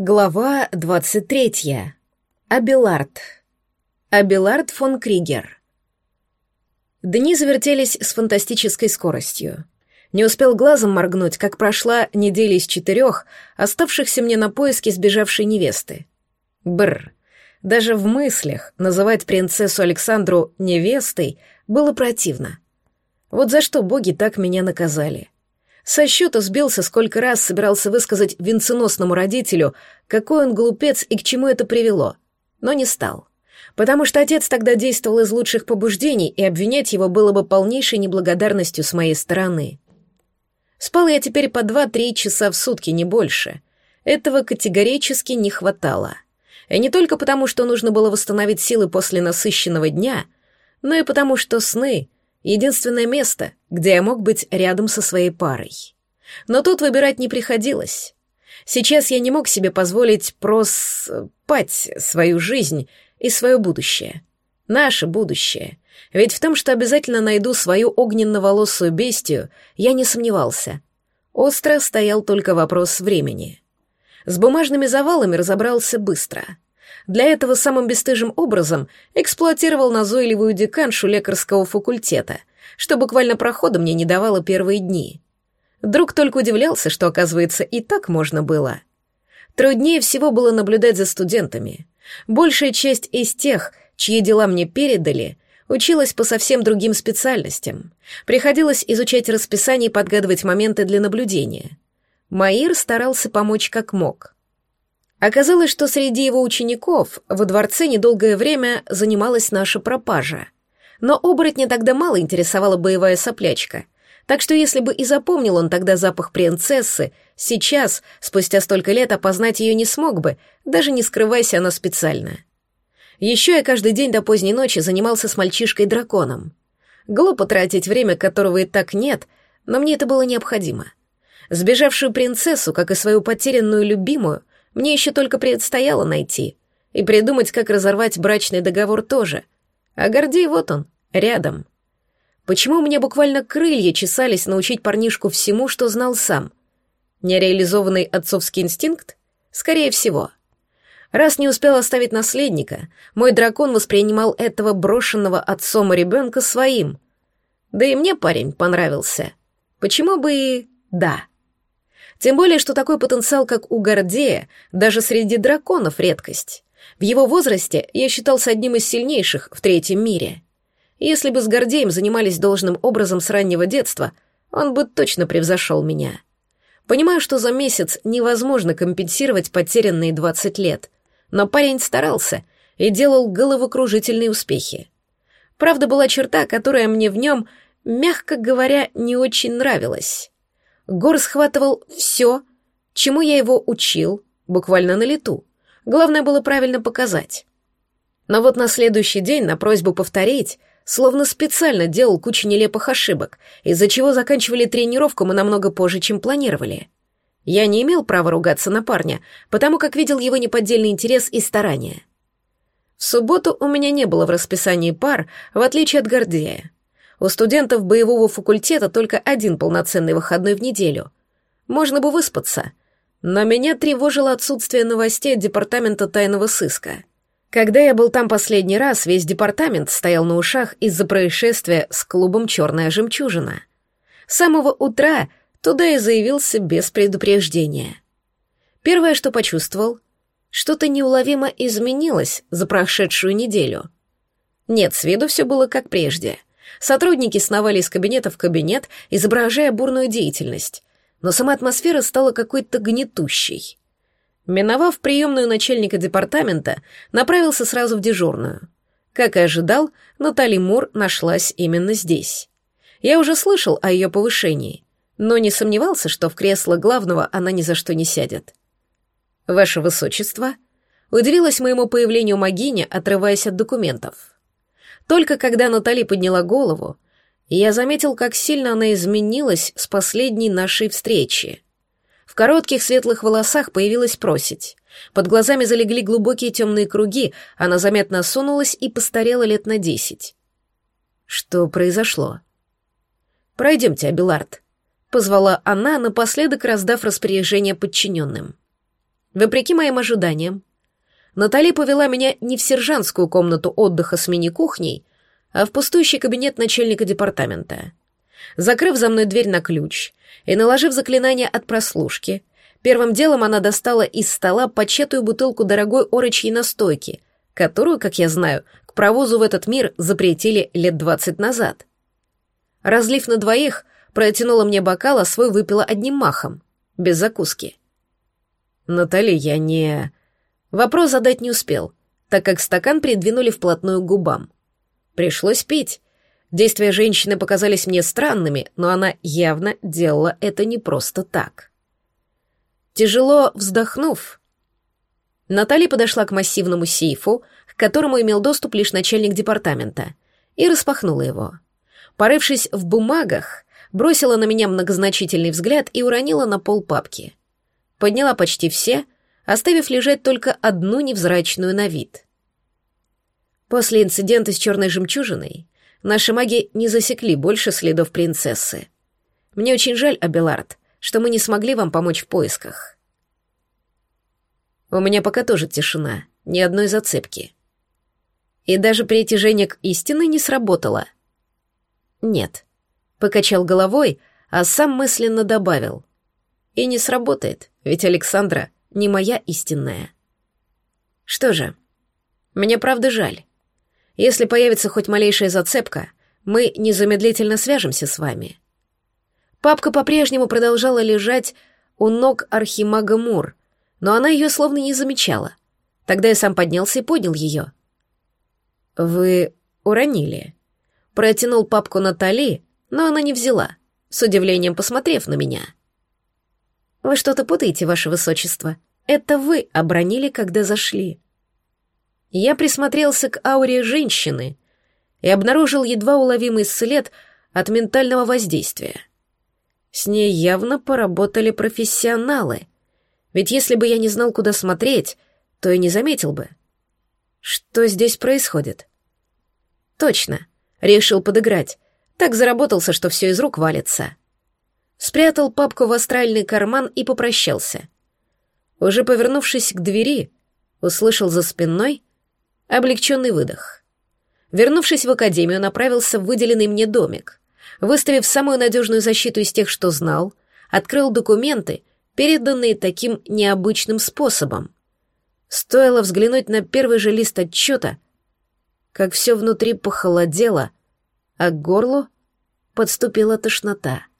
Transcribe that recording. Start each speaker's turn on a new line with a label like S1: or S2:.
S1: Глава 23. Абелард. Абелард фон Кригер. Дни завертелись с фантастической скоростью. Не успел глазом моргнуть, как прошла неделя из четырех, оставшихся мне на поиске сбежавшей невесты. Бр. Даже в мыслях называть принцессу Александру невестой было противно. Вот за что боги так меня наказали. — со счета сбился, сколько раз собирался высказать венценосному родителю, какой он глупец и к чему это привело. Но не стал. Потому что отец тогда действовал из лучших побуждений, и обвинять его было бы полнейшей неблагодарностью с моей стороны. Спал я теперь по два-три часа в сутки, не больше. Этого категорически не хватало. И не только потому, что нужно было восстановить силы после насыщенного дня, но и потому, что сны Единственное место, где я мог быть рядом со своей парой. Но тут выбирать не приходилось. Сейчас я не мог себе позволить проспать свою жизнь и свое будущее. Наше будущее. Ведь в том, что обязательно найду свою огненно-волосую бестию, я не сомневался. Остро стоял только вопрос времени. С бумажными завалами разобрался быстро — для этого самым бесстыжим образом эксплуатировал назойливую деканшу лекарского факультета, что буквально прохода мне не давало первые дни. Друг только удивлялся, что, оказывается, и так можно было. Труднее всего было наблюдать за студентами. Большая часть из тех, чьи дела мне передали, училась по совсем другим специальностям. Приходилось изучать расписание и подгадывать моменты для наблюдения. Маир старался помочь как мог — Оказалось, что среди его учеников во дворце недолгое время занималась наша пропажа. Но оборотня тогда мало интересовала боевая соплячка, так что если бы и запомнил он тогда запах принцессы, сейчас, спустя столько лет, опознать ее не смог бы, даже не скрывайся она специально. Еще я каждый день до поздней ночи занимался с мальчишкой-драконом. Глупо тратить время, которого и так нет, но мне это было необходимо. Сбежавшую принцессу, как и свою потерянную любимую, мне еще только предстояло найти. И придумать, как разорвать брачный договор тоже. А Гордей вот он, рядом. Почему у меня буквально крылья чесались научить парнишку всему, что знал сам? Нереализованный отцовский инстинкт? Скорее всего. Раз не успел оставить наследника, мой дракон воспринимал этого брошенного отцом ребенка своим. Да и мне парень понравился. Почему бы и да. Тем более, что такой потенциал, как у Гордея, даже среди драконов редкость. В его возрасте я считался одним из сильнейших в третьем мире. Если бы с Гордеем занимались должным образом с раннего детства, он бы точно превзошел меня. Понимаю, что за месяц невозможно компенсировать потерянные 20 лет, но парень старался и делал головокружительные успехи. Правда, была черта, которая мне в нем, мягко говоря, не очень нравилась. Гор схватывал все, чему я его учил, буквально на лету. Главное было правильно показать. Но вот на следующий день на просьбу повторить, словно специально делал кучу нелепых ошибок, из-за чего заканчивали тренировку мы намного позже, чем планировали. Я не имел права ругаться на парня, потому как видел его неподдельный интерес и старания. В субботу у меня не было в расписании пар, в отличие от Гордея. У студентов боевого факультета только один полноценный выходной в неделю. Можно бы выспаться. Но меня тревожило отсутствие новостей от департамента тайного сыска. Когда я был там последний раз, весь департамент стоял на ушах из-за происшествия с клубом «Черная жемчужина». С самого утра туда и заявился без предупреждения. Первое, что почувствовал, что-то неуловимо изменилось за прошедшую неделю. Нет, с виду все было как прежде — Сотрудники сновали из кабинета в кабинет, изображая бурную деятельность, но сама атмосфера стала какой-то гнетущей. Миновав приемную начальника департамента, направился сразу в дежурную. Как и ожидал, Натали Мур нашлась именно здесь. Я уже слышал о ее повышении, но не сомневался, что в кресло главного она ни за что не сядет. «Ваше Высочество», удивилась моему появлению Магиня, отрываясь от документов. Только когда Натали подняла голову, я заметил, как сильно она изменилась с последней нашей встречи. В коротких светлых волосах появилась просить. Под глазами залегли глубокие темные круги, она заметно сунулась и постарела лет на десять. Что произошло? «Пройдемте, Абилард», — позвала она, напоследок раздав распоряжение подчиненным. Вопреки моим ожиданиям, Натали повела меня не в сержантскую комнату отдыха с мини-кухней, а в пустующий кабинет начальника департамента. Закрыв за мной дверь на ключ и наложив заклинание от прослушки, первым делом она достала из стола почетую бутылку дорогой орочьей настойки, которую, как я знаю, к провозу в этот мир запретили лет двадцать назад. Разлив на двоих, протянула мне бокал, а свой выпила одним махом, без закуски. «Натали, я не...» Вопрос задать не успел, так как стакан придвинули вплотную к губам. Пришлось пить. Действия женщины показались мне странными, но она явно делала это не просто так. Тяжело вздохнув, Наталья подошла к массивному сейфу, к которому имел доступ лишь начальник департамента, и распахнула его. Порывшись в бумагах, бросила на меня многозначительный взгляд и уронила на пол папки. Подняла почти все, оставив лежать только одну невзрачную на вид. После инцидента с черной жемчужиной наши маги не засекли больше следов принцессы. Мне очень жаль, Абелард, что мы не смогли вам помочь в поисках. У меня пока тоже тишина, ни одной зацепки. И даже притяжение к истины не сработало. Нет. Покачал головой, а сам мысленно добавил. И не сработает, ведь Александра не моя истинная. Что же, мне правда жаль. Если появится хоть малейшая зацепка, мы незамедлительно свяжемся с вами. Папка по-прежнему продолжала лежать у ног архимага Мур, но она ее словно не замечала. Тогда я сам поднялся и поднял ее. «Вы уронили?» Протянул папку Натали, но она не взяла, с удивлением посмотрев на меня. «Вы что-то путаете, ваше высочество. Это вы обронили, когда зашли». Я присмотрелся к ауре женщины и обнаружил едва уловимый след от ментального воздействия. С ней явно поработали профессионалы, ведь если бы я не знал, куда смотреть, то и не заметил бы. Что здесь происходит? Точно, решил подыграть. Так заработался, что все из рук валится. Спрятал папку в астральный карман и попрощался. Уже повернувшись к двери, услышал за спиной Облегченный выдох. Вернувшись в академию, направился в выделенный мне домик. Выставив самую надежную защиту из тех, что знал, открыл документы, переданные таким необычным способом. Стоило взглянуть на первый же лист отчета, как все внутри похолодело, а к горлу подступила тошнота —